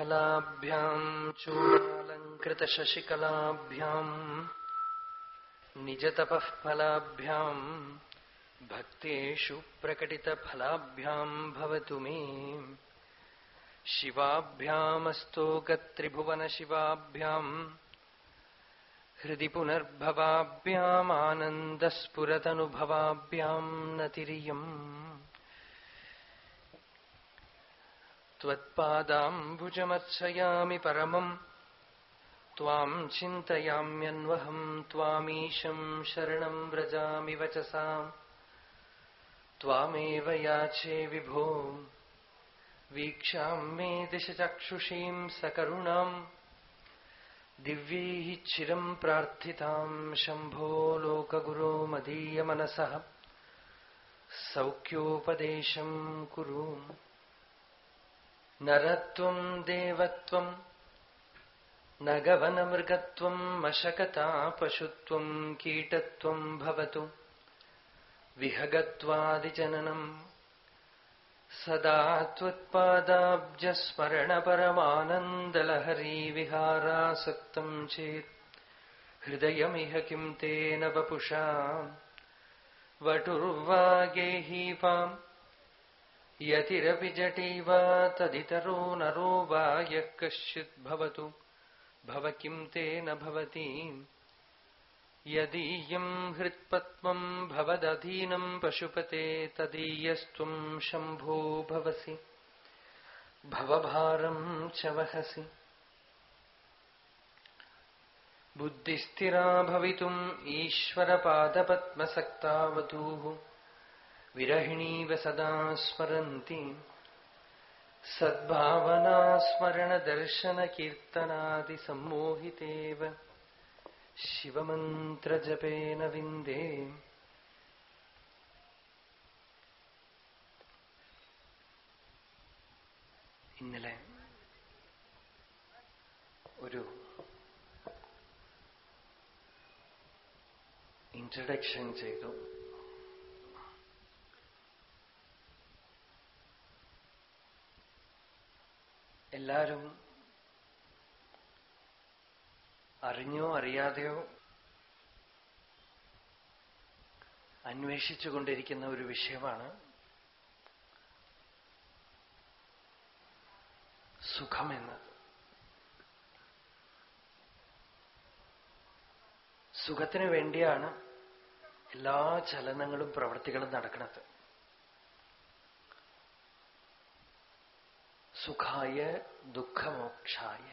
कलाभ्याम् चूडालङ्कृतशशिकलाभ्याम् निजतपः फलाभ्याम् भक्तेषु प्रकटितफलाभ्याम् भवतु मे। शिवाभ्यामस्तोकत्रिभुवनशिवाभ्याम् हृदि पुनर्भवाभ्यामानन्दस्फुरतनुभवाभ्याम् नतिरियम् त्वत्पादाम्बुजमर्चयामि परमम् त्वाम् चिन्तयाम्यन्वहम् त्वामीशम् शरणम् व्रजामि वचसाम्। त्वामेव याचे विभो। वीक्षाम् मे दिशचक्षुषीम् सकरुणाम्। दिव्यैः चिरम् प्रार्थिताम् शम्भो लोकगुरो मदीयमनसः। सौख्योपदेशम् నరత్వం దేవత్వం నగవనమృగత్వం మశకతా పశుత్వం కీటత్వం భవతు విహగత్వాదిజననం సదా త్వత్పాదాబ్జస్మరణపరమానందలహరీ విహారాసక్తం చేత్ హృదయమిహ కిం తేన వపుషా వటుర్వాగేహీపాం जटी तदितरो नरो वा यः कश्चित् भवतु। भव किम् तेन भवति? यदीयम् हृत्पद्मम् भवदधीनम् पशुपते तदीयस्त्वम् शम्भो भवसि। भवभारम् च वहसि। बुद्धिस्थिरा भवितुम् ईश्वरपादपद्मसक्तावधूः। വിരഹിണീവ സദാ സ്മരന്തി സദ്ഭാവനാസ്മരണദർശനകീർത്തനാദിസമ്മോഹിതേവ ശിവമന്ത്രജപേന വിന്ദേ ഇന്നലെ ഒരു ഇൻട്രഡക്ഷൻ ചെയ്തു. എല്ലാവരും അറിഞ്ഞോ അറിയാതെയോ അന്വേഷിച്ചുകൊണ്ടിരിക്കുന്ന ഒരു വിഷയമാണ് സുഖമെന്നത്. സുഖത്തിന് വേണ്ടിയാണ് എല്ലാ ചലനങ്ങളും പ്രവൃത്തികളും നടക്കുന്നത്. സുഖായ ദുഃഖമോക്ഷായ.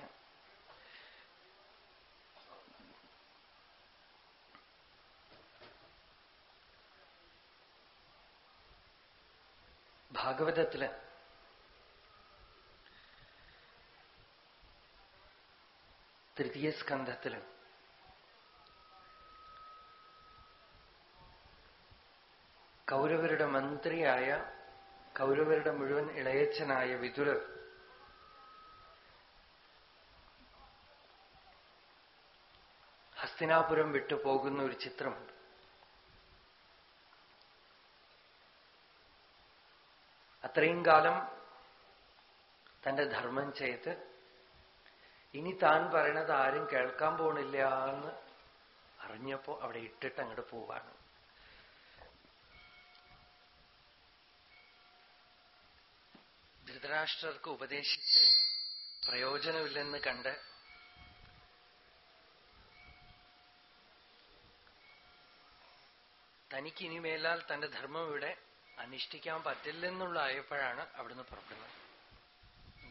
ഭാഗവതത്തിൽ തൃതീയ സ്കന്ധത്തിൽ കൗരവരുടെ മന്ത്രിയായ കൗരവരുടെ മുഴുവൻ ഇളയച്ചനായ വിതുരർ ഹസ്തിനാപുരം വിട്ടു പോകുന്ന ഒരു ചിത്രമുണ്ട്. അത്രയും കാലം തന്റെ ധർമ്മം ചെയ്ത് ഇനി താൻ പറയണത് ആരും കേൾക്കാൻ പോണില്ല എന്ന് അറിഞ്ഞപ്പോ അവിടെ ഇട്ടിട്ട് അങ്ങോട്ട് പോവാണ്. ധൃതരാഷ്ട്രർക്ക് ഉപദേശിച്ച് പ്രയോജനമില്ലെന്ന് കണ്ട് തനിക്ക് ഇനിമേലാൽ തന്റെ ധർമ്മം ഇവിടെ അനുഷ്ഠിക്കാൻ പറ്റില്ലെന്നുള്ള ആയപ്പോഴാണ് അവിടുന്ന് പുറപ്പെടുന്നത്.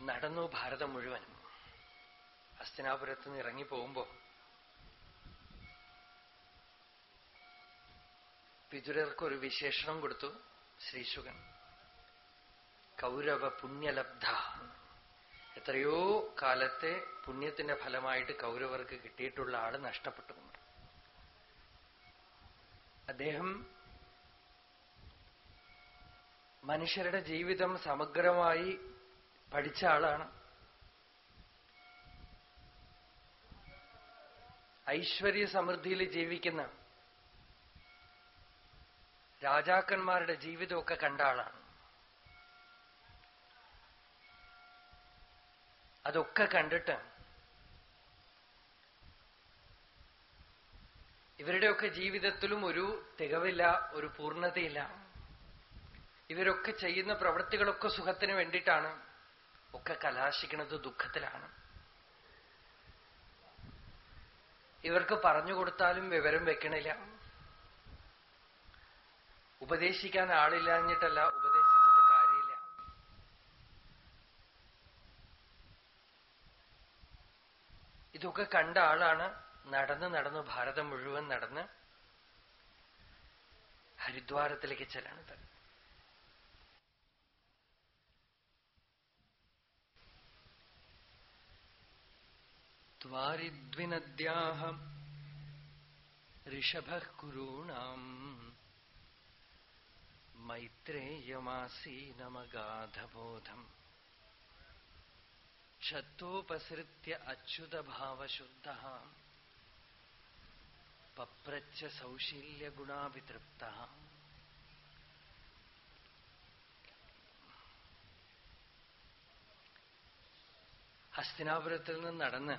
നടന്നു ഭാരതം മുഴുവനും അസ്തിനാപുരത്ത് നിന്ന് ഇറങ്ങി പോകുമ്പോ വിതുരർക്കൊരു വിശേഷണം കൊടുത്തു ശ്രീശുകൻ കൗരവ പുണ്യലബ്ധ. എത്രയോ കാലത്തെ പുണ്യത്തിന്റെ ഫലമായിട്ട് കൗരവർക്ക് കിട്ടിയിട്ടുള്ള ആൾ നഷ്ടപ്പെട്ടു. അദ്ദേഹം മനുഷ്യരുടെ ജീവിതം സമഗ്രമായി പഠിച്ച ആളാണ്. ഐശ്വര്യ സമൃദ്ധിയിൽ ജീവിക്കുന്ന രാജാക്കന്മാരുടെ ജീവിതമൊക്കെ കണ്ട ആളാണ്. അതൊക്കെ കണ്ടിട്ട് ഇവരുടെയൊക്കെ ജീവിതത്തിലും ഒരു തികവില്ല ഒരു പൂർണതയില്ല. ഇവരൊക്കെ ചെയ്യുന്ന പ്രവൃത്തികളൊക്കെ സുഖത്തിന് വേണ്ടിയിട്ടാണ്. ഒക്കെ കലാശിക്കുന്നത് ദുഃഖത്തിലാണ്. ഇവർക്ക് പറഞ്ഞു കൊടുത്താലും വിവരം വെക്കണില്ല. ഉപദേശിക്കാൻ ആളില്ലാഞ്ഞിട്ടല്ല ഉപദേശിച്ചിട്ട് കാര്യമില്ല. ഇതൊക്കെ കണ്ട ആളാണ് നടന്ന് നടന്ന് ഭാരതം മുഴുവൻ നടന്ന് ഹരിദ്വാരത്തിലേക്ക് ചെല്ലണത് ദ്വാരിദ്വിനദ്യാഹ ഋഷഭ കുരൂണാം മൈത്രേയമാസീനമഗാധബോധം ശത്വോപസൃത്യ അച്യുതഭാവശുദ്ധ. പപ്രച്ച സൗശീല്യ ഗുണാഭിതൃപ്ത ഹസ്തിനാപുരത്തിൽ നിന്ന് നടന്ന്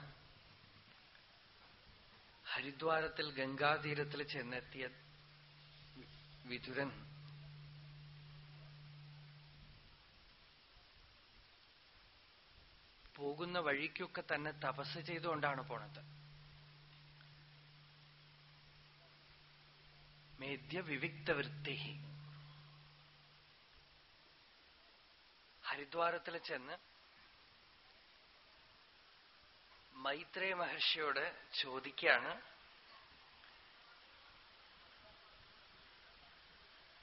ഹരിദ്വാരത്തിൽ ഗംഗാതീരത്തിൽ ചെന്നെത്തിയ വിതുരൻ പോകുന്ന വഴിക്കൊക്കെ തന്നെ തപസ് ചെയ്തുകൊണ്ടാണ് പോണത്. മേദ്യ വിവിക്തവൃത്തി. ഹരിദ്വാരത്തിൽ ചെന്ന് മൈത്രേ മഹർഷിയോട് ചോദിക്കുകയാണ്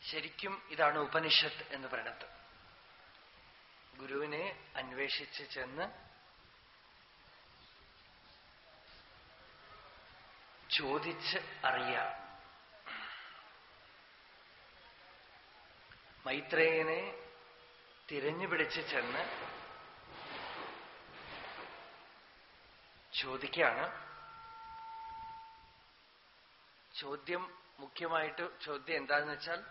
ശരിക്കും ഇതാണ് ഉപനിഷത്ത് എന്ന് പറയുന്നത് ഗുരുവിനെ അന്വേഷിച്ച് ചെന്ന് ചോദിച്ച് അറിയാം. മൈത്രേയനെ തിരഞ്ഞുപിടിച്ച് ചെന്ന് ചോദിക്കുകയാണ്. ചോദ്യം മുഖ്യമായിട്ട് ചോദ്യം എന്താണെന്ന് വെച്ചാൽ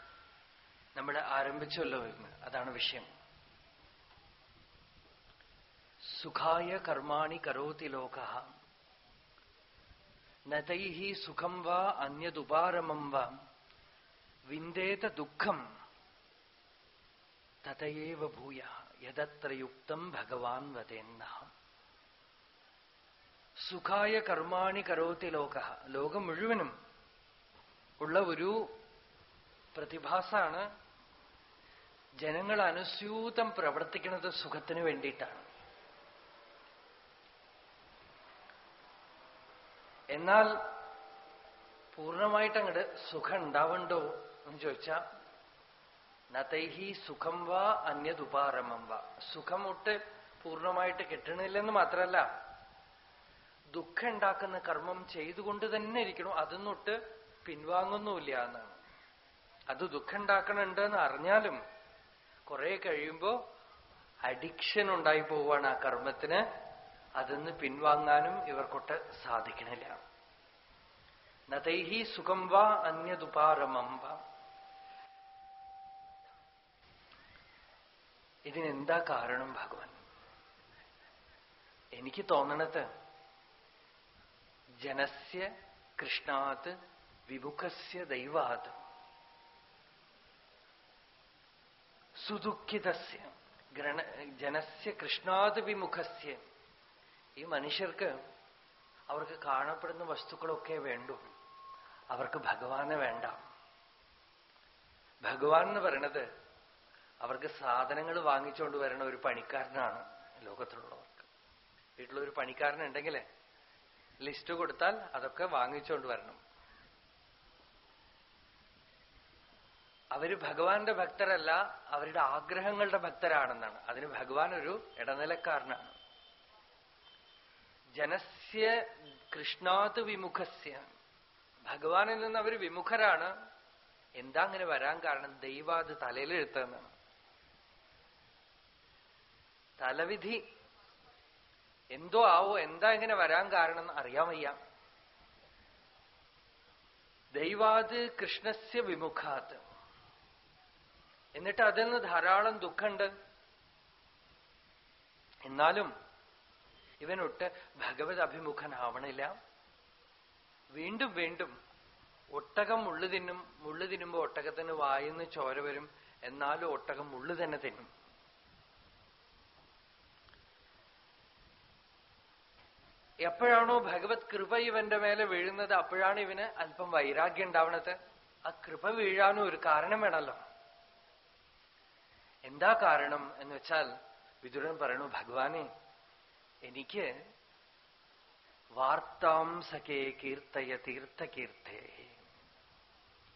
നമ്മൾ ആരംഭിച്ചല്ലോ ഇന്ന് അതാണ് വിഷയം. സുഖായ കർമാണി കരോതി ലോക. നതൈഹി സുഖം വാ അന്യതുപാരമം വാ. വിന്ദേത ദുഃഖം തതയേവ ഭൂയ യദത്ര യുക്തം ഭഗവാൻ വതേന്ന. സുഖായ കർമാണി കരോത്തി ലോക. ലോകം മുഴുവനും ഉള്ള ഒരു പ്രതിഭാസാണ് ജനങ്ങൾ അനുസ്യൂതം പ്രവർത്തിക്കുന്നത് സുഖത്തിന് വേണ്ടിയിട്ടാണ്. എന്നാൽ പൂർണമായിട്ട് സുഖം ഉണ്ടാവണ്ടോ എന്ന് ചോദിച്ചാൽ നതൈഹി സുഖം വാ അന്യതുപാരമം വാ. സുഖമൊട്ട് പൂർണമായിട്ട് കിട്ടണില്ലെന്ന് മാത്രമല്ല ദുഃഖം ഉണ്ടാക്കുന്ന കർമ്മം ചെയ്തുകൊണ്ട് തന്നെ ഇരിക്കണം. അതൊന്നൊട്ട് പിൻവാങ്ങുന്നുമില്ല എന്നാണ് അത് ദുഃഖം ഉണ്ടാക്കണുണ്ടെന്ന് അറിഞ്ഞാലും കുറെ കഴിയുമ്പോ അഡിക്ഷൻ ഉണ്ടായി പോവാണ് ആ കർമ്മത്തിന്. അതിന്ന് പിൻവാങ്ങാനും ഇവർക്കൊട്ട് സാധിക്കണില്ല. നതൈഹി സുഖം വാ അന്യതുപാരമം വാ. ഇതിനെന്താ കാരണം ഭഗവാൻ? എനിക്ക് തോന്നണത് ജനസ്യ കൃഷ്ണാത് വിമുഖസ്യ ദൈവാത്. സുദുഃഖിതസ്യ ജനസ്യ കൃഷ്ണാത് വിമുഖസ്യ. ഈ മനുഷ്യർക്ക് അവർക്ക് കാണപ്പെടുന്ന വസ്തുക്കളൊക്കെ വേണ്ടു. അവർക്ക് ഭഗവാനെ വേണ്ട. ഭഗവാൻ എന്ന് പറയണത് അവർക്ക് സാധനങ്ങൾ വാങ്ങിച്ചുകൊണ്ട് വരണ ഒരു പണിക്കാരനാണ് ലോകത്തിലുള്ളവർക്ക്. വീട്ടിലൊരു പണിക്കാരനുണ്ടെങ്കിൽ ലിസ്റ്റ് കൊടുത്താൽ അതൊക്കെ വാങ്ങിച്ചുകൊണ്ട് വരണം. അവർ ഭഗവാന്റെ ഭക്തരല്ല അവരുടെ ആഗ്രഹങ്ങളുടെ ഭക്തരാണെന്നാണ്. അതിന് ഭഗവാൻ ഒരു ഇടനിലക്കാരനാണ്. ജനസ്യ കൃഷ്ണാത് വിമുഖസ്യ. ഭഗവാനിൽ നിന്ന് അവർ വിമുഖരാണ്. എന്താ അങ്ങനെ വരാൻ കാരണം? ദൈവാത് തലയിലെഴുത്തെന്നാണ് തലവിധി എന്തോ ആവോ എന്താ ഇങ്ങനെ വരാൻ കാരണം എന്ന് അറിയാൻ വയ്യ. ദൈവാത് കൃഷ്ണസ്യ വിമുഖാത്. എന്നിട്ട് അതിൽ നിന്ന് ധാരാളം ദുഃഖമുണ്ട്. എന്നാലും ഇവനൊട്ട് ഭഗവത് അഭിമുഖനാവണില്ല. വീണ്ടും വീണ്ടും ഒട്ടകം മുള്ളു തിന്നും മുള്ളു തിന്നുമ്പോ ഒട്ടകത്തിന് വായിന്ന് ചോര വരും എന്നാലും ഒട്ടകം മുള്ളു തന്നെ തിന്നും. എപ്പോഴാണോ ഭഗവത് കൃപ ഇവന്റെ മേലെ വീഴുന്നത് അപ്പോഴാണ് ഇവന് അല്പം വൈരാഗ്യം ഉണ്ടാവണത്. ആ കൃപ വീഴാനും ഒരു കാരണം വേണമല്ലോ. എന്താ കാരണം എന്ന് വെച്ചാൽ വിദുരൻ പറയണു ഭഗവാനെ എനിക്ക് വാർത്താം സഖേ കീർത്തയ തീർത്ഥകീർത്തേ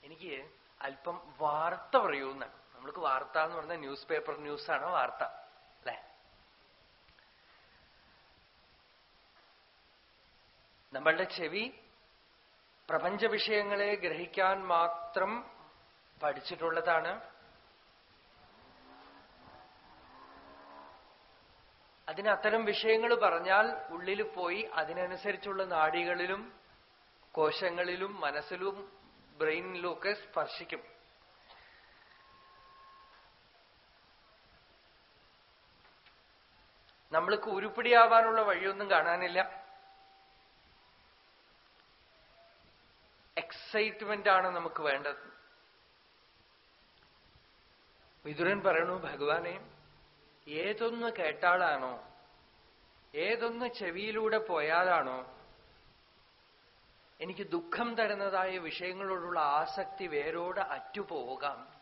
എനിക്ക് അല്പം വാർത്ത പറയൂന്നാണ് നമ്മൾക്ക് വാർത്ത എന്ന് പറഞ്ഞാൽ ന്യൂസ് പേപ്പർ ന്യൂസാണ് വാർത്ത? നമ്മളുടെ ചെവി പ്രപഞ്ച വിഷയങ്ങളെ ഗ്രഹിക്കാൻ മാത്രം പഠിച്ചിട്ടുള്ളതാണ്. അതിന് അത്തരം വിഷയങ്ങൾ പറഞ്ഞാൽ ഉള്ളിൽ പോയി അതിനനുസരിച്ചുള്ള നാടികളിലും കോശങ്ങളിലും മനസ്സിലും ബ്രെയിനിലും ഒക്കെ സ്പർശിക്കും. നമ്മൾക്ക് ഉരുപ്പിടിയാവാനുള്ള വഴിയൊന്നും കാണാനില്ല. എക്സൈറ്റ്മെന്റ് ആണ് നമുക്ക് വേണ്ടത്. വിതുരൻ പറയണു ഭഗവാനെ ഏതൊന്ന് കേട്ടാളാണോ ഏതൊന്ന് ചെവിയിലൂടെ പോയാലാണോ? എനിക്ക് ദുഃഖം തരുന്നതായ വിഷയങ്ങളോടുള്ള ആസക്തി വേരോട് അറ്റുപോകാം.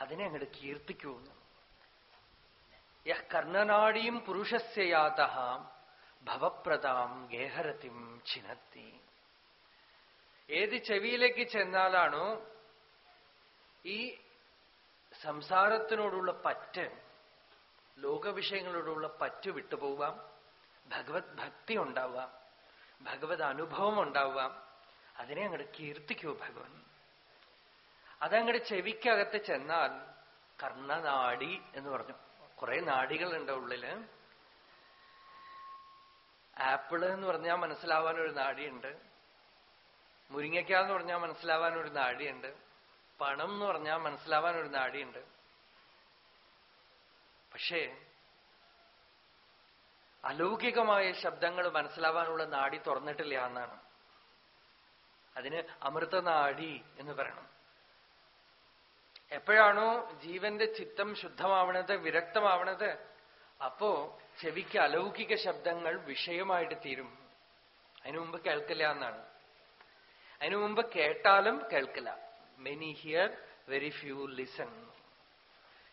അതിനെ അങ്ങോട്ട് കീർത്തിക്കൂന്ന്. യഹ് കർണനാടിയും പുരുഷസ്യയാത ഭവപ്രദാം ഗേഹരത്തിം ചിനത്തി ഏത് ചെവിയിലേക്ക് ചെന്നാലാണോ ഈ സംസാരത്തിനോടുള്ള പറ്റ് ലോകവിഷയങ്ങളോടുള്ള പറ്റ് വിട്ടുപോവാം. ഭഗവത് ഭക്തി ഉണ്ടാവാം. ഭഗവത് അനുഭവം ഉണ്ടാവാം. അതിനെ അങ്ങോട്ട് കീർത്തിക്കൂ ഭഗവൻ. അതങ്ങോട്ട് ചെവിക്കകത്ത് ചെന്നാൽ കർണനാടി എന്ന് പറഞ്ഞു. കുറെ നാടികളുണ്ട് ഉള്ളിൽ. ആപ്പിൾ എന്ന് പറഞ്ഞാൽ മനസ്സിലാവാൻ ഒരു നാടിയുണ്ട്. മുരിങ്ങയ്ക്ക എന്ന് പറഞ്ഞാൽ മനസ്സിലാവാൻ ഒരു നാടിയുണ്ട്. പണം എന്ന് പറഞ്ഞാൽ മനസ്സിലാവാൻ ഒരു നാടിയുണ്ട്. പക്ഷേ അലൗകികമായ ശബ്ദങ്ങൾ മനസ്സിലാവാനുള്ള നാടി തുറന്നിട്ടില്ല എന്നാണ്. അതിന് അമൃതനാടി എന്ന് പറയണം. എപ്പോഴാണോ ജീവന്റെ ചിത്തം ശുദ്ധമാവണത് വിരക്തമാവണത് അപ്പോ ചെവിക്ക് അലൗകിക ശബ്ദങ്ങൾ വിഷയമായിട്ട് തീരും. അതിനു മുമ്പ് കേൾക്കില്ല എന്നാണ്. അതിനു മുമ്പ് കേട്ടാലും കേൾക്കില്ല. Many hear very few listen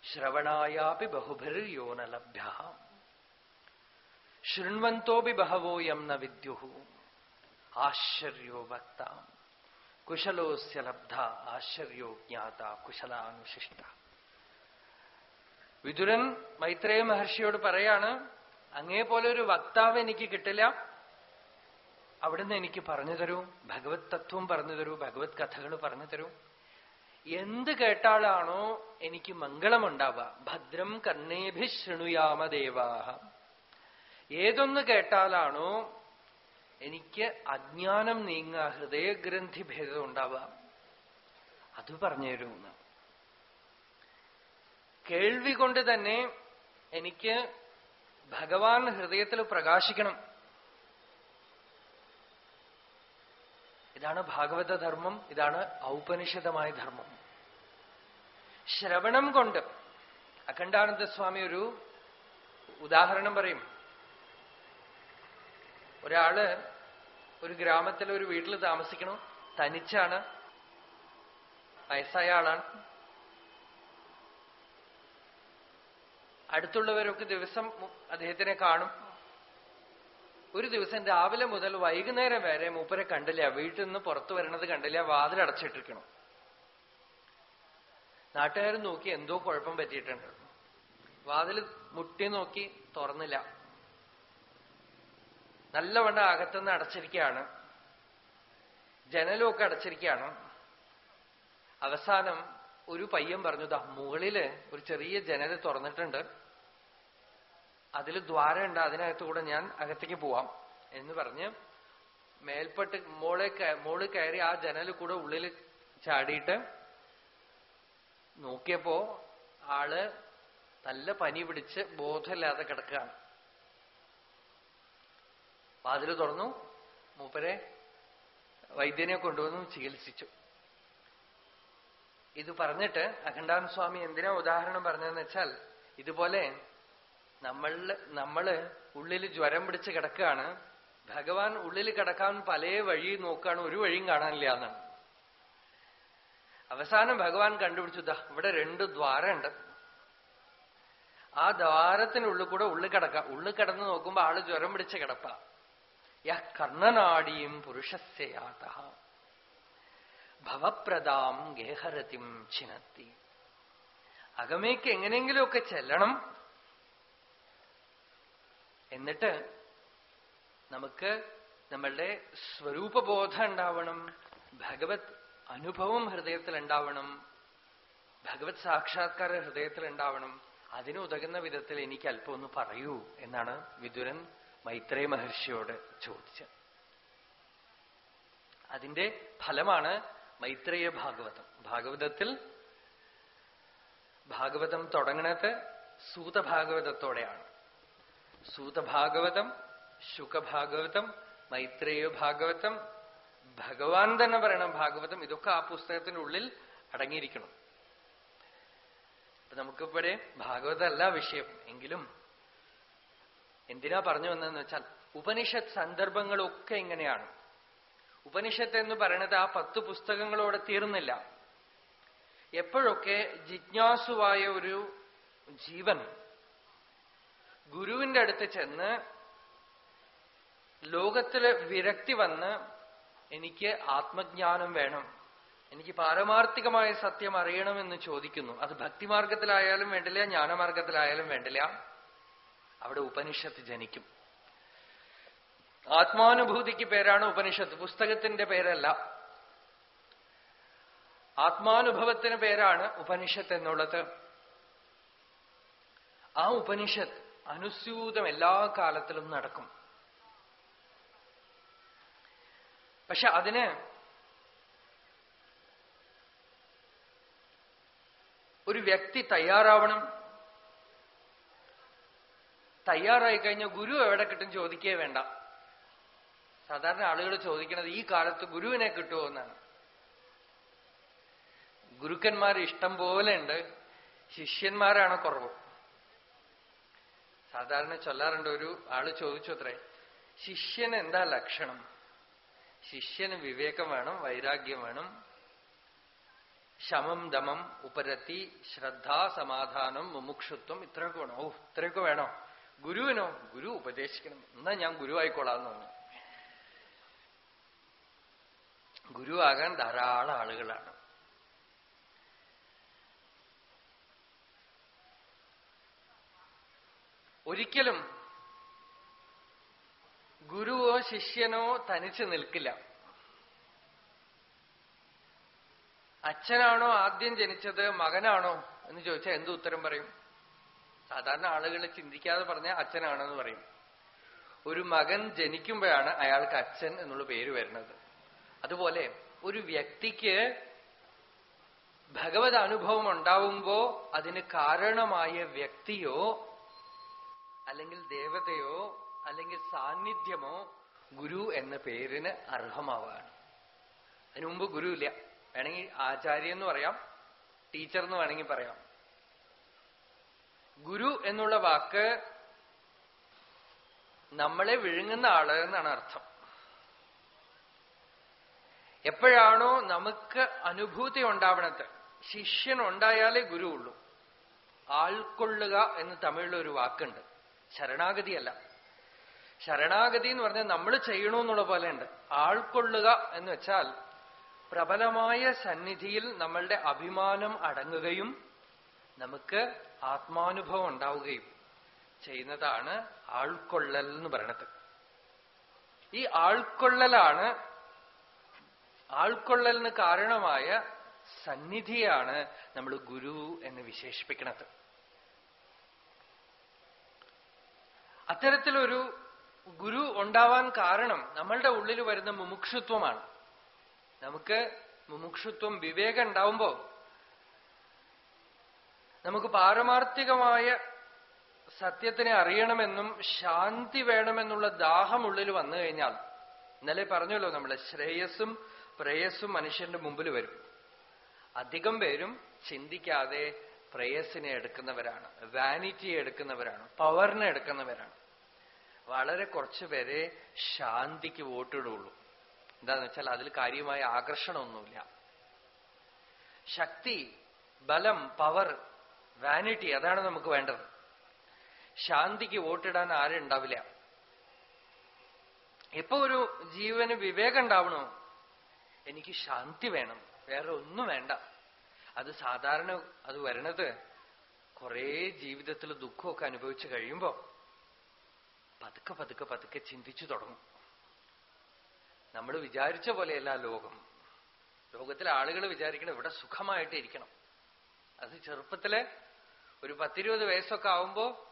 ശ്രവണായാപി ബഹുഭിർ യോനലഭ്യ ശൃണ്വന്തോപി ബഹവോയം ന വിദ്യുഹു. ആശ്ചര്യോ ഭക്ത. കുശലോസ്യ ലബ്ധ ആശ്ചര്യോ ജ്ഞാത കുശലാനുശിഷ്ട. വിതുരൻ മൈത്രേയ മഹർഷിയോട് പറയാണ് അങ്ങേ പോലെ ഒരു വക്താവ് എനിക്ക് കിട്ടില്ല. അവിടുന്ന് എനിക്ക് പറഞ്ഞു തരൂ ഭഗവത് തത്വം പറഞ്ഞു തരൂ ഭഗവത് കഥകൾ പറഞ്ഞു തരൂ. എന്ത് കേട്ടാലാണോ എനിക്ക് മംഗളമുണ്ടാവുക. ഭദ്രം കർണേഭി ശൃണുയാമ ദേവാഹ. ഏതൊന്ന് കേട്ടാലാണോ എനിക്ക് അജ്ഞാനം നീങ്ങ ഹൃദയഗ്രന്ഥി ഭേദം ഉണ്ടാവുക. അത് പറഞ്ഞു തരുമെന്ന് കേൾവി കൊണ്ട് തന്നെ എനിക്ക് ഭഗവാൻ ഹൃദയത്തിൽ പ്രകാശിക്കണം. ഇതാണ് ഭാഗവത ധർമ്മം ഇതാണ് ഔപനിഷിതമായ ധർമ്മം. ശ്രവണം കൊണ്ട് അഖണ്ഡാനന്ദ സ്വാമി ഒരു ഉദാഹരണം പറയും. ഒരാൾ ഒരു ഗ്രാമത്തിൽ ഒരു വീട്ടിൽ താമസിക്കണം തനിച്ചാണ് വയസ്സായ ആളാണ്. അടുത്തുള്ളവരൊക്കെ ദിവസം അദ്ദേഹത്തിനെ കാണും ഒരു ദിവസം രാവിലെ മുതൽ വൈകുന്നേരം വരെ മൂപ്പരെ കണ്ടില്ല. വീട്ടിൽ നിന്ന് പുറത്തു വരണത് കണ്ടില്ല. വാതിലടച്ചിട്ടിരിക്കണം നാട്ടുകാർ നോക്കി എന്തോ കുഴപ്പം പറ്റിയിട്ടുണ്ട്. വാതിൽ മുട്ടി നോക്കി തുറന്നില്ല. നല്ലവണ്ണം അകത്തുനിന്ന് അടച്ചിരിക്കുകയാണ്. ജനലുമൊക്കെ അടച്ചിരിക്കുകയാണ്. അവസാനം ഒരു പയ്യൻ പറഞ്ഞു ദാ മുകളിൽ ഒരു ചെറിയ ജനൽ തുറന്നിട്ടുണ്ട്. അതിൽ ദ്വാരമുണ്ട് അതിനകത്ത് കൂടെ ഞാൻ അകത്തേക്ക് പോവാം എന്ന് പറഞ്ഞ് മേൽപ്പെട്ട് മോളെ മോൾ കയറി ആ ജനൽ കൂടെ ഉള്ളിൽ ചാടിയിട്ട് നോക്കിയപ്പോ ആൾ നല്ല പനി പിടിച്ച് ബോധമില്ലാതെ കിടക്കുകയാണ്. വാതിൽ തുറന്നു മൂപ്പരെ വൈദ്യനെ കൊണ്ടുവന്നു ചികിത്സിച്ചു. ഇത് പറഞ്ഞിട്ട് അഖണ്ഡാൻ സ്വാമി എന്തിനാ ഉദാഹരണം പറഞ്ഞതെന്ന് വെച്ചാൽ ഇതുപോലെ നമ്മളിൽ നമ്മൾ ഉള്ളിൽ ജ്വരം പിടിച്ച് കിടക്കുകയാണ്. ഭഗവാൻ ഉള്ളിൽ കിടക്കാൻ പല വഴി നോക്കുകയാണ്. ഒരു വഴിയും കാണാനില്ല എന്നാണ്. അവസാനം ഭഗവാൻ കണ്ടുപിടിച്ചു ദാ ഇവിടെ രണ്ട് ദ്വാരമുണ്ട് ആ ദ്വാരത്തിനുള്ളിൽ കൂടെ ഉള്ളിൽ കിടക്കാം. ഉള്ളിൽ കിടന്ന് നോക്കുമ്പോ ആൾ ജ്വരം പിടിച്ച് കിടപ്പ. യഹ് കർണനാടിയും പുരുഷസ്യാത ഭവപ്രദാം ഗേഹരതിം ചിനത്തി അകമേക്ക് എങ്ങനെയെങ്കിലുമൊക്കെ ചെല്ലണം. എന്നിട്ട് നമുക്ക് നമ്മളുടെ സ്വരൂപബോധം ഉണ്ടാവണം ഭഗവത് അനുഭവം ഹൃദയത്തിൽ ഉണ്ടാവണം ഭഗവത് സാക്ഷാത്കാര ഹൃദയത്തിൽ ഉണ്ടാവണം അതിനുതകുന്ന വിധത്തിൽ എനിക്ക് അല്പം ഒന്ന് പറയൂ എന്നാണ് വിദുരൻ മൈത്രേ മഹർഷിയോട് ചോദിച്ചത്. അതിന്റെ ഫലമാണ് മൈത്രേയ ഭാഗവതം. ഭാഗവതത്തിൽ ഭാഗവതം തുടങ്ങണത് സൂതഭാഗവതത്തോടെയാണ്. സൂതഭാഗവതം ശുഖഭാഗവതം മൈത്രേയ ഭാഗവതം ഭഗവാൻ തന്നെ പറയണം ഭാഗവതം ഇതൊക്കെ ആ പുസ്തകത്തിനുള്ളിൽ അടങ്ങിയിരിക്കണം. അപ്പൊ നമുക്കിവിടെ ഭാഗവതമല്ല വിഷയം. എങ്കിലും എന്തിനാ പറഞ്ഞു വന്നതെന്ന് വെച്ചാൽ ഉപനിഷത്ത് സന്ദർഭങ്ങളൊക്കെ ഇങ്ങനെയാണ്. ഉപനിഷത്ത് എന്ന് പറയണത് ആ പത്ത് പുസ്തകങ്ങളോടെ തീർന്നില്ല. എപ്പോഴൊക്കെ ജിജ്ഞാസുവായ ഒരു ജീവൻ ഗുരുവിന്റെ അടുത്ത് ചെന്ന് ലോകത്തിൽ വിരക്തി വന്ന് എനിക്ക് ആത്മജ്ഞാനം വേണം എനിക്ക് പാരമാർത്ഥികമായ സത്യം അറിയണമെന്ന് ചോദിക്കുന്നു. അത് ഭക്തിമാർഗത്തിലായാലും വേണ്ടില്ല ജ്ഞാനമാർഗത്തിലായാലും വേണ്ടില്ല. അവിടെ ഉപനിഷത്ത് ജനിക്കും. ആത്മാനുഭൂതിക്ക് പേരാണ് ഉപനിഷത്ത് പുസ്തകത്തിന്റെ പേരല്ല. ആത്മാനുഭവത്തിന് പേരാണ് ഉപനിഷത്ത് എന്നുള്ളത്. ആ ഉപനിഷത്ത് അനുസ്യൂതം എല്ലാ കാലത്തിലും നടക്കും. പക്ഷെ അതിന് ഒരു വ്യക്തി തയ്യാറാവണം. തയ്യാറായി കഴിഞ്ഞാൽ ഗുരു എവിടെ കിട്ടും ചോദിക്കേ വേണ്ട. സാധാരണ ആളുകൾ ചോദിക്കുന്നത് ഈ കാലത്ത് ഗുരുവിനെ കിട്ടുമോ എന്നാണ്. ഗുരുക്കന്മാർ ഇഷ്ടം പോലെ ഉണ്ട്. ശിഷ്യന്മാരാണ് കുറവ്. സാധാരണ ചൊല്ലാറുണ്ട് ഒരു ആൾ ചോദിച്ചു അത്രേ ശിഷ്യന് എന്താ ലക്ഷണം? ശിഷ്യന് വിവേകം വേണം വൈരാഗ്യം വേണം. ശമം ദമം ഉപരത്തി ശ്രദ്ധ സമാധാനം മുമുക്ഷുത്വം ഇത്രയൊക്കെ വേണം. ഓ ഇത്രയൊക്കെ വേണോ? ഗുരുവിനോ? ഗുരു ഉപദേശിക്കണം. എന്നാ ഞാൻ ഗുരുവായിക്കോളാന്ന് തോന്നുന്നു ഗുരുവാകാൻ ധാരാളം ആളുകളാണ്. ഒരിക്കലും ഗുരുവോ ശിഷ്യനോ തനിച്ച് നിൽക്കില്ല. അച്ഛനാണോ ആദ്യം ജനിച്ചത് മകനാണോ എന്ന് ചോദിച്ചാൽ എന്ത് ഉത്തരം പറയും? സാധാരണ ആളുകൾ ചിന്തിക്കാതെ പറഞ്ഞാൽ അച്ഛനാണെന്ന് പറയും. ഒരു മകൻ ജനിക്കുമ്പോഴാണ് അയാൾക്ക് അച്ഛൻ എന്നുള്ള പേര് വരുന്നത്. അതുപോലെ ഒരു വ്യക്തിക്ക് ഭഗവത് അനുഭവം ഉണ്ടാവുമ്പോ അതിന് കാരണമായ വ്യക്തിയോ അല്ലെങ്കിൽ ദേവതയോ അല്ലെങ്കിൽ സാന്നിധ്യമോ ഗുരു എന്ന പേരിന് അർഹമാവാണ്. അതിനു മുമ്പ് ഗുരു ഇല്ല വേണമെങ്കിൽ ആചാര്യ എന്ന് പറയാം ടീച്ചർ എന്ന് വേണമെങ്കിൽ പറയാം. ഗുരു എന്നുള്ള വാക്ക് നമ്മളെ വിഴുങ്ങുന്ന ആൾ എന്നാണ് അർത്ഥം. എപ്പോഴാണോ നമുക്ക് അനുഭൂതി ഉണ്ടാവണത് ശിഷ്യൻ ഉണ്ടായാലേ ഗുരു ഉള്ളൂ ആൾക്കൊള്ളുക എന്ന് തമിഴിലൊരു വാക്കുണ്ട്. ശരണാഗതിയല്ല. ശരണാഗതി എന്ന് പറഞ്ഞാൽ നമ്മൾ ചെയ്യണമെന്നുള്ള പോലെയുണ്ട്. ആൾക്കൊള്ളുക എന്ന് വെച്ചാൽ പ്രബലമായ സന്നിധിയിൽ നമ്മളുടെ അഭിമാനം അടങ്ങുകയും നമുക്ക് ആത്മാനുഭവം ഉണ്ടാവുകയും ചെയ്യുന്നതാണ് ആൾക്കൊള്ളൽ എന്ന് പറയണത്. ഈ ആൾക്കൊള്ളലാണ് ആൾക്കൊള്ളലിന് കാരണമായ സന്നിധിയാണ് നമ്മൾ ഗുരു എന്ന് വിശേഷിപ്പിക്കുന്നത് അത്തരത്തിലൊരു ഗുരു ഉണ്ടാവാൻ കാരണം നമ്മളുടെ ഉള്ളിൽ വരുന്ന മുമുക്ഷുത്വമാണ്. നമുക്ക് മുമുക്ഷുത്വം വിവേകം ഉണ്ടാവുമ്പോ നമുക്ക് പാരമാർത്ഥികമായ സത്യത്തിനെ അറിയണമെന്നും ശാന്തി വേണമെന്നുള്ള ദാഹം ഉള്ളിൽ വന്നു കഴിഞ്ഞാൽ ഇന്നലെ പറഞ്ഞല്ലോ നമ്മൾ ശ്രേയസ്സും പ്രേയസ്സും മനുഷ്യന്റെ മുമ്പിൽ വരും. അധികം പേരും ചിന്തിക്കാതെ പ്രേയസിനെ എടുക്കുന്നവരാണ് വാനിറ്റിയെ എടുക്കുന്നവരാണ് പവറിനെ എടുക്കുന്നവരാണ്. വളരെ കുറച്ചു പേരെ ശാന്തിക്ക് വോട്ടിടുള്ളൂ. എന്താന്ന് വെച്ചാൽ അതിൽ കാര്യമായ ആകർഷണമൊന്നുമില്ല. ശക്തി ബലം പവർ വാനിറ്റി അതാണ് നമുക്ക് വേണ്ടത്. ശാന്തിക്ക് വോട്ടിടാൻ ആരും ഉണ്ടാവില്ല. ഇപ്പൊ ഒരു ജീവന് വിവേകം ഉണ്ടാവണോ? എനിക്ക് ശാന്തി വേണം. വേറെ ഒന്നും വേണ്ട. അത് സാധാരണ അത് വരണത് കുറേ ജീവിതത്തിൽ ദുഃഖമൊക്കെ അനുഭവിച്ചു കഴിയുമ്പോ പതുക്കെ പതുക്കെ പതുക്കെ ചിന്തിച്ചു തുടങ്ങും. നമ്മൾ വിചാരിച്ച പോലെയല്ല ലോകം. ലോകത്തിലെ ആളുകൾ വിചാരിക്കണം ഇവിടെ സുഖമായിട്ട് ഇരിക്കണം. അത് ചെറുപ്പത്തിൽ ഒരു പത്തിരുപത് വയസ്സൊക്കെ ആവുമ്പോ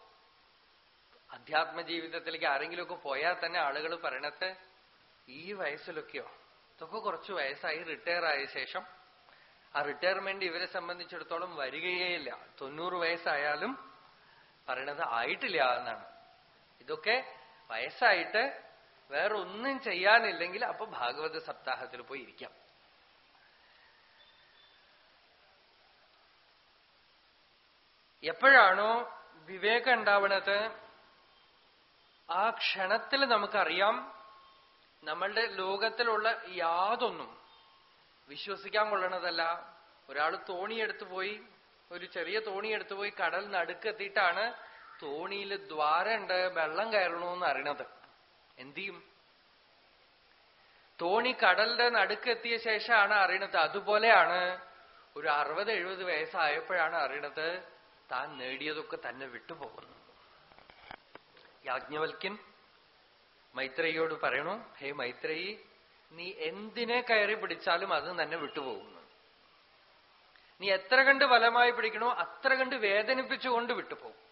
അധ്യാത്മ ജീവിതത്തിലേക്ക് ആരെങ്കിലുമൊക്കെ പോയാൽ തന്നെ ആളുകൾ പറയണത് ഈ വയസ്സിലൊക്കെയോ ഇതൊക്കെ കുറച്ച് വയസ്സായി റിട്ടയർ ആയ ശേഷം ആ റിട്ടയർമെന്റ് ഇവരെ സംബന്ധിച്ചിടത്തോളം വരികയേയില്ല തൊണ്ണൂറ് വയസ്സായാലും പറയണത് ആയിട്ടില്ല എന്നാണ്. ഇതൊക്കെ വയസ്സായിട്ട് വേറെ ഒന്നും ചെയ്യാനില്ലെങ്കിൽ അപ്പൊ ഭാഗവത സപ്താഹത്തിൽ പോയി ഇരിക്കാം. എപ്പോഴാണോ വിവേകം ഉണ്ടാവണത് ആ ക്ഷണത്തിൽ നമുക്കറിയാം നമ്മളുടെ ലോകത്തിലുള്ള യാതൊന്നും വിശ്വസിക്കാൻ കൊള്ളണതല്ല. ഒരാൾ തോണിയെടുത്തു പോയി ഒരു ചെറിയ തോണിയെടുത്തു പോയി കടൽ നടുക്കെത്തിയിട്ടാണ് തോണിയിൽ ദ്വാരമുണ്ട് വെള്ളം കയറണമെന്ന് അറിയണത്. എന്തു ചെയ്യും? തോണി കടലിന്റെ നടുക്കെത്തിയ ശേഷമാണ് അറിയണത്. അതുപോലെയാണ് ഒരു അറുപത് എഴുപത് വയസ്സായപ്പോഴാണ് അറിയണത് താൻ നേടിയതൊക്കെ തന്നെ വിട്ടുപോകുന്നു. യാജ്ഞവൽക്യൻ മൈത്രയോട് പറയണു ഹേ മൈത്രേയി നീ എന്തിനെ കയറി പിടിച്ചാലും അത് തന്നെ വിട്ടുപോകുന്നു. നീ എത്ര കണ്ട് ബലമായി പിടിക്കണോ അത്ര കണ്ട് വേദനിപ്പിച്ചുകൊണ്ട് വിട്ടുപോകും.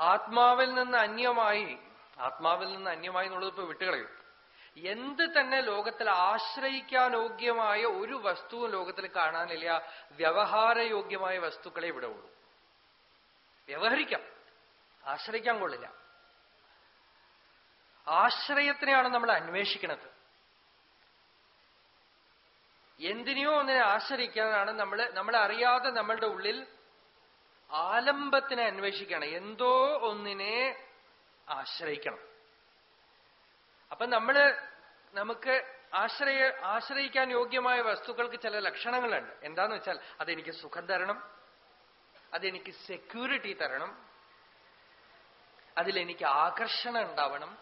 ആത്മാവിൽ നിന്ന് അന്യമായി ആത്മാവിൽ നിന്ന് അന്യമായി എന്നുള്ളത് ഇപ്പൊ വിട്ടുകളയും. എന്ത് തന്നെ ലോകത്തിൽ ആശ്രയിക്കാനോഗ്യമായ ഒരു വസ്തുവും ലോകത്തിൽ കാണാനില്ല വ്യവഹാരയോഗ്യമായ വസ്തുക്കളെ ഇവിടെ ഉള്ളൂ. വ്യവഹരിക്കാം. ആശ്രയിക്കാൻ കൊള്ളില്ല. ആശ്രയത്തിനെയാണ് നമ്മൾ അന്വേഷിക്കുന്നത്. എന്തിനെയോ ഒന്നിനെ ആശ്രയിക്കാനാണ് നമ്മൾ നമ്മളറിയാതെ നമ്മളുടെ ഉള്ളിൽ ആലംബത്തിനെ അന്വേഷിക്കണം. എന്തോ ഒന്നിനെ ആശ്രയിക്കണം. അപ്പൊ നമ്മൾ നമുക്ക് ആശ്രയ ആശ്രയിക്കാൻ യോഗ്യമായ വസ്തുക്കൾക്ക് ചില ലക്ഷണങ്ങളുണ്ട്. എന്താന്ന് വെച്ചാൽ അതെനിക്ക് സുഖം തരണം. അതെനിക്ക് സെക്യൂരിറ്റി തരണം. അതിലെനിക്ക് ആകർഷണം ഉണ്ടാവണം.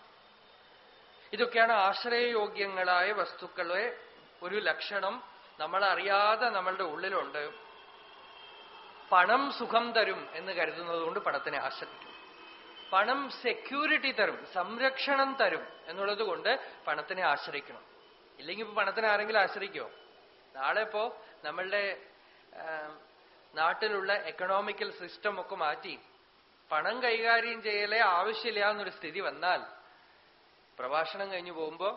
ഇതൊക്കെയാണ് ആശ്രയയോഗ്യങ്ങളായ വസ്തുക്കളെ ഒരു ലക്ഷണം നമ്മളറിയാതെ നമ്മളുടെ ഉള്ളിലുണ്ട്. പണം സുഖം തരും എന്ന് കരുതുന്നത് കൊണ്ട് പണത്തിനെ ആശ്രയിക്കും. പണം സെക്യൂരിറ്റി തരും സംരക്ഷണം തരും എന്നുള്ളത് കൊണ്ട് പണത്തിനെ ആശ്രയിക്കണം. ഇല്ലെങ്കിൽ ഇപ്പൊ പണത്തിനെ ആരെങ്കിലും ആശ്രയിക്കുമോ നാളെ ഇപ്പോ നമ്മളുടെ നാട്ടിലുള്ള എക്കണോമിക്കൽ സിസ്റ്റം ഒക്കെ മാറ്റി പണം കൈകാര്യം ചെയ്യലേ ആവശ്യമില്ല എന്നൊരു സ്ഥിതി വന്നാൽ പ്രഭാഷണം കഴിഞ്ഞു പോകുമ്പോ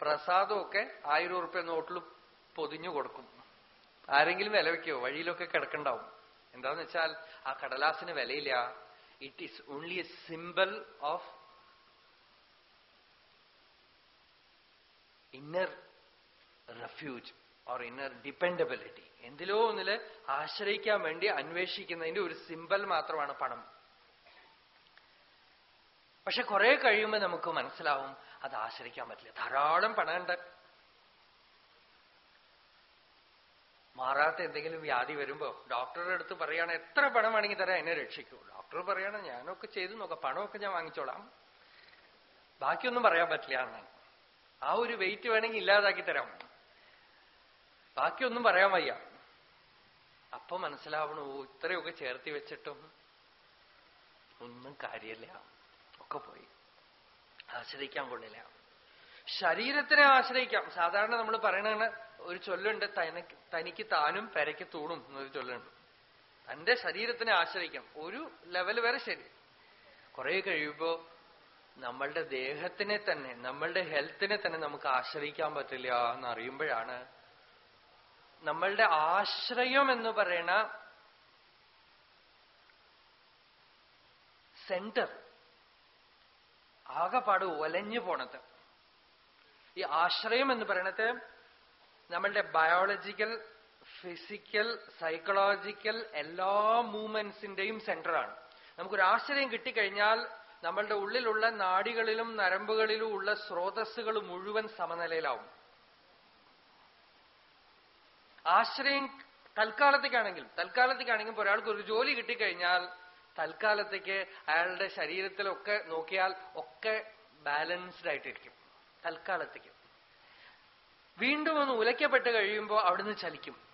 പ്രസാദമൊക്കെ ആയിരം ഉറുപ്പ്യ നോട്ടിൽ പൊതിഞ്ഞു കൊടുക്കും. ആരെങ്കിലും വില വെക്കോ വഴിയിലൊക്കെ കിടക്കണ്ടാവും. എന്താന്ന് വെച്ചാൽ ആ കടലാസിന് വിലയില്ല. It is only a symbol of inner refuge or inner dependability എന്തിലോ ഒന്നിൽ ആശ്രയിക്കാൻ വേണ്ടി അന്വേഷിക്കുന്നതിന്റെ ഒരു സിമ്പൽ മാത്രമാണ് പണം. പക്ഷെ കുറെ കഴിയുമ്പോൾ നമുക്ക് മനസ്സിലാവും അത് ആശ്രയിക്കാൻ പറ്റില്ല. ധാരാളം പണമുണ്ട്. മാറാത്ത എന്തെങ്കിലും വ്യാധി വരുമ്പോ ഡോക്ടറുടെ അടുത്ത് പറയാണ് എത്ര പണം വേണമെങ്കിൽ തരാം എന്നെ രക്ഷിക്കൂ. ഡോക്ടർ പറയണ ഞാനൊക്കെ ചെയ്തു നോക്കാം പണമൊക്കെ ഞാൻ വാങ്ങിച്ചോളാം. ബാക്കിയൊന്നും പറയാൻ പറ്റില്ല എന്നാണ് ആ ഒരു വെയിറ്റ് വേണമെങ്കിൽ ഇല്ലാതാക്കി തരാം. ബാക്കിയൊന്നും പറയാൻ വയ്യ. അപ്പൊ മനസ്സിലാവണു ഇത്രയൊക്കെ ചേർത്തി വെച്ചിട്ടും ഒന്നും കാര്യമില്ല. ഒക്കെ പോയി. ആശ്രയിക്കാൻ കൊള്ളില്ല. ശരീരത്തിനെ ആശ്രയിക്കാം. സാധാരണ നമ്മൾ പറയണ ഒരു ചൊല്ലുണ്ട് തനിക്ക് താനും പെരയ്ക്ക് തൂണും എന്നൊരു ചൊല്ലുണ്ട്. തന്റെ ശരീരത്തിനെ ആശ്രയിക്കാം. ഒരു ലെവൽ വരെ ശരി. കുറെ കഴിയുമ്പോ നമ്മളുടെ ദേഹത്തിനെ തന്നെ നമ്മളുടെ ഹെൽത്തിനെ തന്നെ നമുക്ക് ആശ്രയിക്കാൻ പറ്റില്ല എന്ന് അറിയുമ്പോഴാണ് നമ്മളുടെ ആശ്രയം എന്ന് പറയണ സെന്റർ ആകെപ്പാട് ഒലഞ്ഞു പോണത്. ഈ ആശ്രയം എന്ന് പറയണത് നമ്മളുടെ ബയോളജിക്കൽ ഫിസിക്കൽ സൈക്കോളജിക്കൽ എല്ലാ മൂവ്മെന്റ്സിന്റെയും സെന്ററാണ് നമുക്കൊരു ആശ്രയം കിട്ടിക്കഴിഞ്ഞാൽ നമ്മളുടെ ഉള്ളിലുള്ള നാടികളിലും നരമ്പുകളിലും ഉള്ള സ്രോതസ്സുകൾ മുഴുവൻ സമനിലയിലാവും. ആശ്രയം തൽക്കാലത്തേക്കാണെങ്കിൽ തൽക്കാലത്തേക്കാണെങ്കിൽ ഒരാൾക്ക് ഒരു ജോലി കിട്ടിക്കഴിഞ്ഞാൽ തൽക്കാലത്തേക്ക് അയാളുടെ ശരീരത്തിലൊക്കെ നോക്കിയാൽ ഒക്കെ ബാലൻസ്ഡ് ആയിട്ടിരിക്കും. തൽക്കാലത്തേക്ക്. വീണ്ടും ഒന്ന് ഉലയ്ക്കപ്പെട്ട് കഴിയുമ്പോൾ അവിടുന്ന് ചലിക്കും.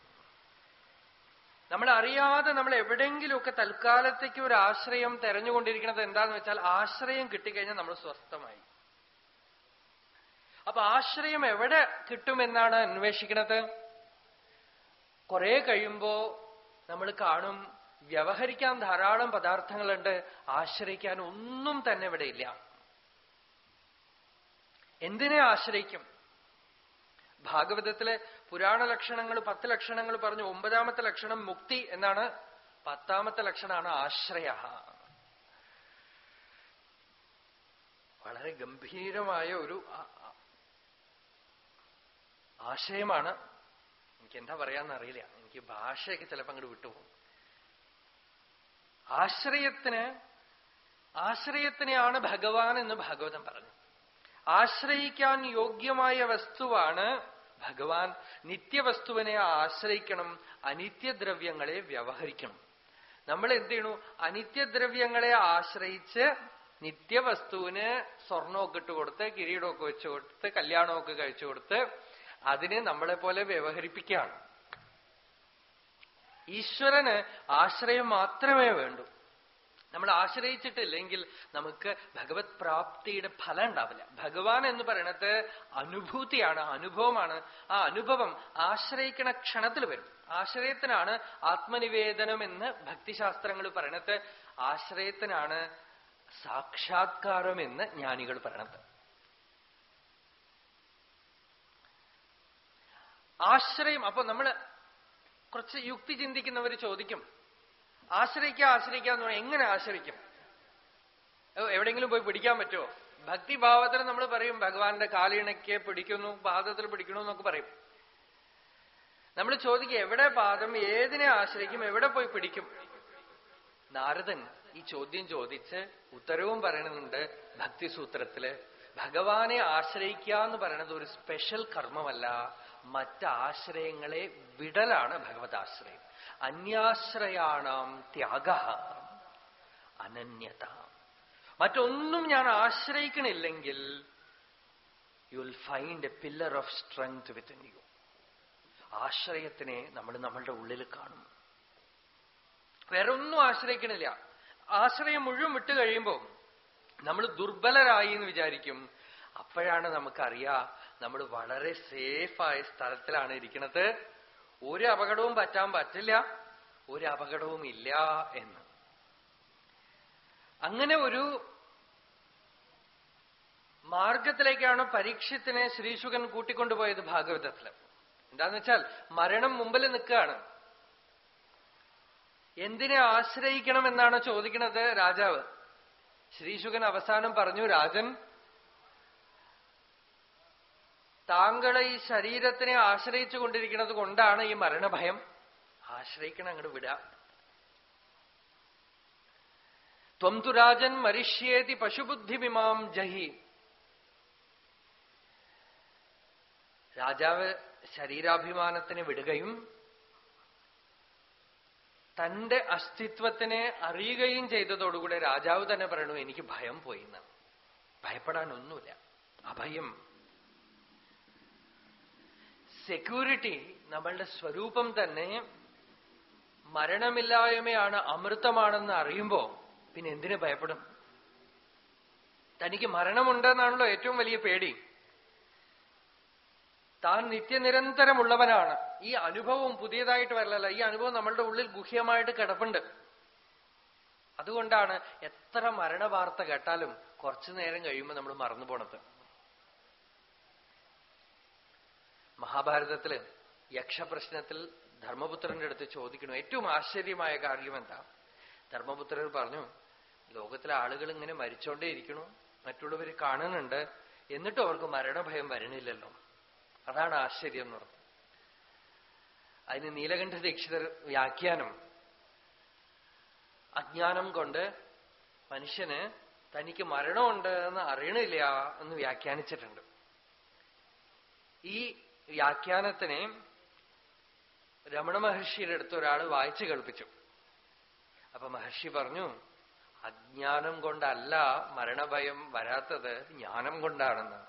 നമ്മൾ അറിയാതെ നമ്മൾ എവിടെയെങ്കിലുമൊക്കെ തൽക്കാലത്തേക്ക് ഒരു ആശ്രയം തെരഞ്ഞുകൊണ്ടിരിക്കുന്നത് എന്താന്ന് വെച്ചാൽ ആശ്രയം കിട്ടിക്കഴിഞ്ഞാൽ നമ്മൾ സ്വസ്ഥമായി. അപ്പൊ ആശ്രയം എവിടെ കിട്ടുമെന്നാണ് അന്വേഷിക്കുന്നത് കുറെ കഴിയുമ്പോ നമ്മൾ കാണും വ്യവഹരിക്കാൻ ധാരാളം പദാർത്ഥങ്ങളുണ്ട് ആശ്രയിക്കാൻ ഒന്നും തന്നെ ഇല്ല. എന്തിനെ ആശ്രയിക്കും? ഭാഗവതത്തിലെ പുരാണ ലക്ഷണങ്ങൾ പത്ത് ലക്ഷണങ്ങൾ പറഞ്ഞു ഒമ്പതാമത്തെ ലക്ഷണം മുക്തി എന്നാണ് പത്താമത്തെ ലക്ഷണമാണ് ആശ്രയ. വളരെ ഗംഭീരമായ ഒരു ആശയമാണ്. എനിക്ക് എന്താ പറയാന്നറിയില്ല എനിക്ക് ഭാഷയൊക്കെ ചിലപ്പോൾ അങ്ങോട്ട് വിട്ടുപോകും. ആശ്രയത്തിന് ആശ്രയത്തിനെയാണ് ഭഗവാൻ എന്ന് ഭാഗവതം പറഞ്ഞു ആശ്രയിക്കാൻ യോഗ്യമായ വസ്തുവാണ് ഭഗവാൻ നിത്യവസ്തുവിനെ ആശ്രയിക്കണം അനിത്യദ്രവ്യങ്ങളെ വ്യവഹരിക്കണം. നമ്മൾ എന്ത് ചെയ്യണു? അനിത്യദ്രവ്യങ്ങളെ ആശ്രയിച്ച് നിത്യവസ്തുവിന് സ്വർണമൊക്കെ ഇട്ട് കൊടുത്ത് കിരീടമൊക്കെ വെച്ചു കൊടുത്ത് കല്യാണമൊക്കെ കഴിച്ചു കൊടുത്ത് അതിനെ നമ്മളെ പോലെ വ്യവഹരിപ്പിക്കുകയാണ്. ഈശ്വരന് ആശ്രയം മാത്രമേ വേണ്ടൂ. നമ്മൾ ആശ്രയിച്ചിട്ടില്ലെങ്കിൽ നമുക്ക് ഭഗവത് പ്രാപ്തിയുടെ ഫലം ഉണ്ടാവില്ല. ഭഗവാൻ എന്ന് പറയണത് അനുഭൂതിയാണ് അനുഭവമാണ്. ആ അനുഭവം ആശ്രയിക്കണ ക്ഷണത്തിൽ വരും. ആശ്രയത്തിനാണ് ആത്മനിവേദനം എന്ന് ഭക്തിശാസ്ത്രങ്ങൾ പറയണത്. ആശ്രയത്തിനാണ് സാക്ഷാത്കാരം എന്ന് ജ്ഞാനികൾ പറയണത്. ആശ്രയം അപ്പൊ നമ്മൾ കുറച്ച് യുക്തി ചിന്തിക്കുന്നവർ ചോദിക്കും. ആശ്രയിക്കുക ആശ്രയിക്കുക എന്ന് പറഞ്ഞാൽ എങ്ങനെ ആശ്രയിക്കും? എവിടെയെങ്കിലും പോയി പിടിക്കാൻ പറ്റുമോ? ഭക്തിഭാവത്തിൽ നമ്മൾ പറയും ഭഗവാന്റെ കാലിണയ്ക്ക് പിടിക്കുന്നു പാദത്തിൽ പിടിക്കണു എന്നൊക്കെ പറയും. നമ്മൾ ചോദിക്കുക എവിടെ പാദം ഏതിനെ ആശ്രയിക്കും എവിടെ പോയി പിടിക്കും? നാരദൻ ഈ ചോദ്യം ചോദിച്ച് ഉത്തരവും പറയണമെന്നുണ്ട് ഭക്തിസൂത്രത്തിൽ. ഭഗവാനെ ആശ്രയിക്കുക എന്ന് പറയുന്നത് ഒരു സ്പെഷ്യൽ കർമ്മമല്ല. മറ്റാശ്രയങ്ങളെ വിടലാണ് ഭഗവതാശ്രയം. അന്യാശ്രയാണാം ത്യാഗ. അനന്യത. മറ്റൊന്നും ഞാൻ ആശ്രയിക്കണില്ലെങ്കിൽ you will find a pillar of strength within you ആശ്രയത്തിനെ നമ്മൾ നമ്മളുടെ ഉള്ളിൽ കാണും. വേറെ ഒന്നും ആശ്രയിക്കണില്ല. ആശ്രയം മുഴുവൻ വിട്ട് കഴിയുമ്പോൾ നമ്മൾ ദുർബലരായി എന്ന് വിചാരിക്കും. അപ്പോഴാണ് നമുക്കറിയാം നമ്മൾ വളരെ സേഫായ സ്ഥലത്തിലാണ് ഇരിക്കുന്നത് ഒരു അപകടവും പറ്റാൻ പറ്റില്ല ഒരു അപകടവും ഇല്ല എന്ന്. അങ്ങനെ ഒരു മാർഗത്തിലേക്കാണ് പരീക്ഷത്തിനെ ശ്രീശുഖൻ കൂട്ടിക്കൊണ്ടുപോയത് ഭാഗവതത്തിൽ എന്താന്ന് വെച്ചാൽ മരണം മുമ്പിൽ നിൽക്കുകയാണ്. എന്തിനെ ആശ്രയിക്കണമെന്നാണ് ചോദിക്കുന്നത് രാജാവ്? ശ്രീശുഖൻ അവസാനം പറഞ്ഞു രാജൻ താങ്കളെ ഈ ശരീരത്തിനെ ആശ്രയിച്ചു കൊണ്ടിരിക്കുന്നത് കൊണ്ടാണ് ഈ മരണഭയം. ആശ്രയിക്കണം അങ്ങോട്ട് വിടാം. ത്വം തുരാജൻ മരിഷ്യേതി പശുബുദ്ധിമിമാം ജഹി. രാജാവ് ശരീരാഭിമാനത്തിന് വിടുകയും തന്റെ അസ്തിത്വത്തിനെ അറിയുകയും ചെയ്തതോടുകൂടെ രാജാവ് തന്നെ പറയണു എനിക്ക് ഭയം പോയിന്ന് ഭയപ്പെടാനൊന്നുമില്ല. അഭയം. സെക്യൂരിറ്റി നമ്മളുടെ സ്വരൂപം തന്നെ മരണമില്ലായ്മയാണ് അമൃതമാണെന്ന് അറിയുമ്പോ പിന്നെ എന്തിനു ഭയപ്പെടും? തനിക്ക് മരണമുണ്ടെന്നാണല്ലോ ഏറ്റവും വലിയ പേടി. താൻ നിത്യനിരന്തരമുള്ളവനാണ്. ഈ അനുഭവം പുതിയതായിട്ട് വരലല്ല. ഈ അനുഭവം നമ്മളുടെ ഉള്ളിൽ ഗുഹ്യമായിട്ട് കിടപ്പുണ്ട്. അതുകൊണ്ടാണ് എത്ര മരണവാർത്ത കേട്ടാലും കുറച്ചു നേരം കഴിയുമ്പോൾ നമ്മൾ മറന്നു പോണത്. മഹാഭാരതത്തിൽ യക്ഷപ്രശ്നത്തിൽ ധർമ്മപുത്രന്റെ അടുത്ത് ചോദിക്കണു ഏറ്റവും ആശ്ചര്യമായ കാര്യം എന്താ? ധർമ്മപുത്രർ പറഞ്ഞു ലോകത്തിലെ ആളുകൾ ഇങ്ങനെ മരിച്ചോണ്ടേ ഇരിക്കണു. മറ്റുള്ളവർ കാണുന്നുണ്ട്. എന്നിട്ടും അവർക്ക് മരണഭയം വരണില്ലല്ലോ. അതാണ് ആശ്ചര്യം എന്ന് പറഞ്ഞു. അതിന് നീലകണ്ഠ ദീക്ഷിതർ വ്യാഖ്യാനം അജ്ഞാനം കൊണ്ട് മനുഷ്യന് തനിക്ക് മരണമുണ്ട് എന്ന് അറിയണില്ല എന്ന് വ്യാഖ്യാനിച്ചിട്ടുണ്ട്. ഈ വ്യാഖ്യാനത്തിനെ രമണ മഹർഷിയുടെ അടുത്ത് ഒരാൾ വായിച്ചു കേൾപ്പിച്ചു. അപ്പൊ മഹർഷി പറഞ്ഞു അജ്ഞാനം കൊണ്ടല്ല മരണഭയം വരാത്തത് ജ്ഞാനം കൊണ്ടാണെന്ന്.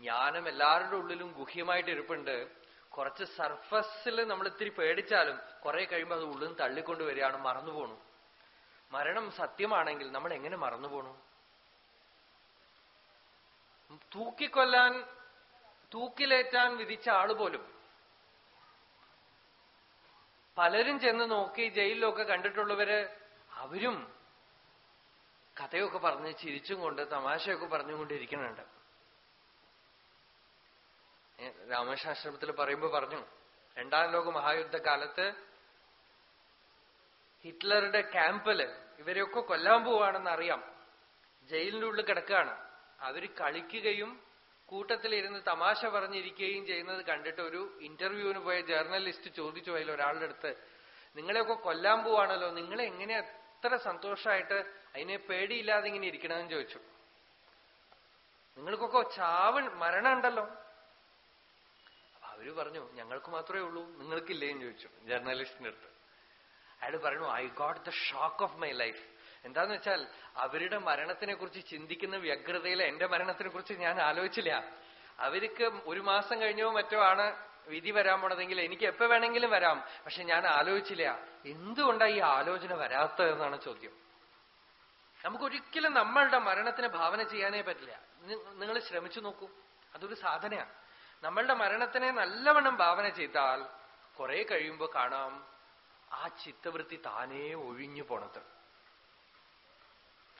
ജ്ഞാനം എല്ലാവരുടെ ഉള്ളിലും ഗുഹ്യമായിട്ട് ഇരിപ്പുണ്ട്. കുറച്ച് സർഫസിൽ നമ്മൾ ഇത്തിരി പേടിച്ചാലും കുറെ കഴിയുമ്പോൾ അത് ഉള്ളിൽ തള്ളിക്കൊണ്ട് വരികയാണ് മറന്നു പോണു. മരണം സത്യമാണെങ്കിൽ നമ്മൾ എങ്ങനെ മറന്നു പോണു? തൂക്കിക്കൊല്ലാൻ തൂക്കിലേറ്റാൻ വിധിച്ച ആൾ പോലും. പലരും ചെന്ന് നോക്കി ജയിലിലൊക്കെ കണ്ടിട്ടുള്ളവര് അവരും കഥയൊക്കെ പറഞ്ഞ് ചിരിച്ചും കൊണ്ട് തമാശയൊക്കെ പറഞ്ഞുകൊണ്ടിരിക്കുന്നുണ്ട് രാമശാസ്ത്രത്തിൽ പറയുമ്പോൾ പറഞ്ഞു രണ്ടാം ലോക മഹായുദ്ധകാലത്ത് ഹിറ്റ്ലറുടെ ക്യാമ്പിൽ ഇവരെയൊക്കെ കൊല്ലാൻ പോവാണെന്ന് അറിയാം ജയിലിന്റെ ഉള്ളിൽ കിടക്കുകയാണ്. അവർ കളിക്കുകയും കൂട്ടത്തിലിരുന്ന് തമാശ പറഞ്ഞിരിക്കുകയും ചെയ്യുന്നത് കണ്ടിട്ട് ഒരു ഇന്റർവ്യൂവിന് പോയ ജേർണലിസ്റ്റ് ചോദിച്ചു അതിൽ ഒരാളുടെ അടുത്ത് നിങ്ങളെയൊക്കെ കൊല്ലാൻ പോവാണല്ലോ നിങ്ങളെ എങ്ങനെ എത്ര സന്തോഷമായിട്ട് അതിനെ പേടിയില്ലാതെ ഇങ്ങനെ ഇരിക്കണമെന്ന് ചോദിച്ചു. നിങ്ങൾക്കൊക്കെ ചാവൺ മരണം ഉണ്ടല്ലോ. അവർ പറഞ്ഞു ഞങ്ങൾക്ക് മാത്രമേ ഉള്ളൂ നിങ്ങൾക്കില്ലേന്ന് ചോദിച്ചു ജേർണലിസ്റ്റിന്റെ അടുത്ത്. അയാൾ പറഞ്ഞു I got the shock of my life എന്താന്ന് വെച്ചാൽ അവരുടെ മരണത്തിനെ കുറിച്ച് ചിന്തിക്കുന്ന വ്യഗ്രതയിൽ എന്റെ മരണത്തിനെ കുറിച്ച് ഞാൻ ആലോചിച്ചില്ല. അവർക്ക് ഒരു മാസം കഴിഞ്ഞോ മറ്റോ ആണ് വിധി വരാൻ പോണതെങ്കിൽ എനിക്ക് എപ്പോ വേണമെങ്കിലും വരാം. പക്ഷെ ഞാൻ ആലോചിച്ചില്ല. എന്തുകൊണ്ടാണ് ഈ ആലോചന വരാത്തതെന്നാണ് ചോദ്യം. നമുക്കൊരിക്കലും നമ്മളുടെ മരണത്തിന് ഭാവന ചെയ്യാനേ പറ്റില്ല. നിങ്ങൾ ശ്രമിച്ചു നോക്കൂ. അതൊരു സാധനയാണ് നമ്മളുടെ മരണത്തിനെ നല്ലവണ്ണം ഭാവന ചെയ്താൽ കുറെ കഴിയുമ്പോൾ കാണാം ആ ചിത്തവൃത്തി താനേ ഒഴിഞ്ഞു പോണത്.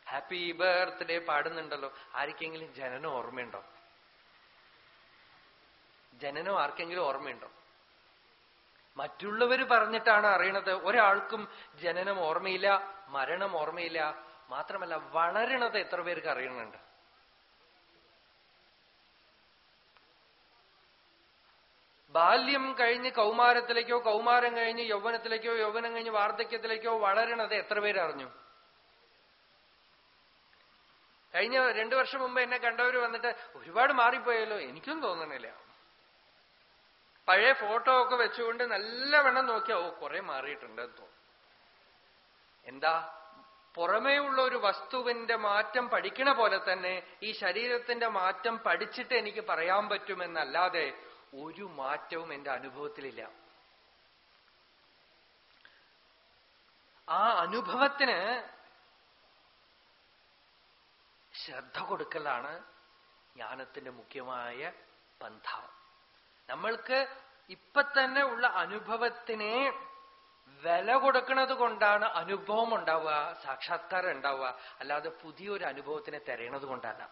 ഹാപ്പി ബർത്ത്ഡേ പാടുന്നുണ്ടല്ലോ. ആർക്കെങ്കിലും ജനനം ഓർമ്മയുണ്ടോ? ജനനം ആർക്കെങ്കിലും ഓർമ്മയുണ്ടോ? മറ്റുള്ളവർ പറഞ്ഞിട്ടാണ് അറിയണത്. ഒരാൾക്കും ജനനം ഓർമ്മയില്ല മരണം ഓർമ്മയില്ല. മാത്രമല്ല വളരണത് എത്ര പേർക്ക് അറിയണുണ്ട്? ബാല്യം കഴിഞ്ഞ് കൗമാരത്തിലേക്കോ കൗമാരം കഴിഞ്ഞ് യൗവനത്തിലേക്കോ യൗവനം കഴിഞ്ഞ് വാർദ്ധക്യത്തിലേക്കോ വളരണത് എത്ര പേര് അറിഞ്ഞു കഴിഞ്ഞ രണ്ടു വർഷം മുമ്പ് എന്നെ കണ്ടവർ വന്നിട്ട് ഒരുപാട് മാറിപ്പോയല്ലോ എനിക്കും തോന്നണില്ല. പഴയ ഫോട്ടോ ഒക്കെ വെച്ചുകൊണ്ട് നല്ലവണ്ണം നോക്കിയാ ഓ കുറെ മാറിയിട്ടുണ്ട് തോന്നും എന്താ? പുറമേയുള്ള ഒരു വസ്തുവിന്റെ മാറ്റം പഠിക്കണ പോലെ തന്നെ ഈ ശരീരത്തിന്റെ മാറ്റം പഠിച്ചിട്ട് എനിക്ക് പറയാൻ പറ്റുമെന്നല്ലാതെ ഒരു മാറ്റവും എന്റെ അനുഭവത്തിലില്ല. ആ അനുഭവത്തിന് ശ്രദ്ധ കൊടുക്കലാണ് ജ്ഞാനത്തിന്റെ മുഖ്യമായ പന്ഥ നമ്മൾക്ക് ഇപ്പൊ തന്നെ ഉള്ള അനുഭവത്തിനെ വില കൊടുക്കുന്നത് കൊണ്ടാണ് അനുഭവം ഉണ്ടാവുക സാക്ഷാത്കാരം ഉണ്ടാവുക. അല്ലാതെ പുതിയൊരു അനുഭവത്തിനെ തിരയണത് കൊണ്ടല്ല.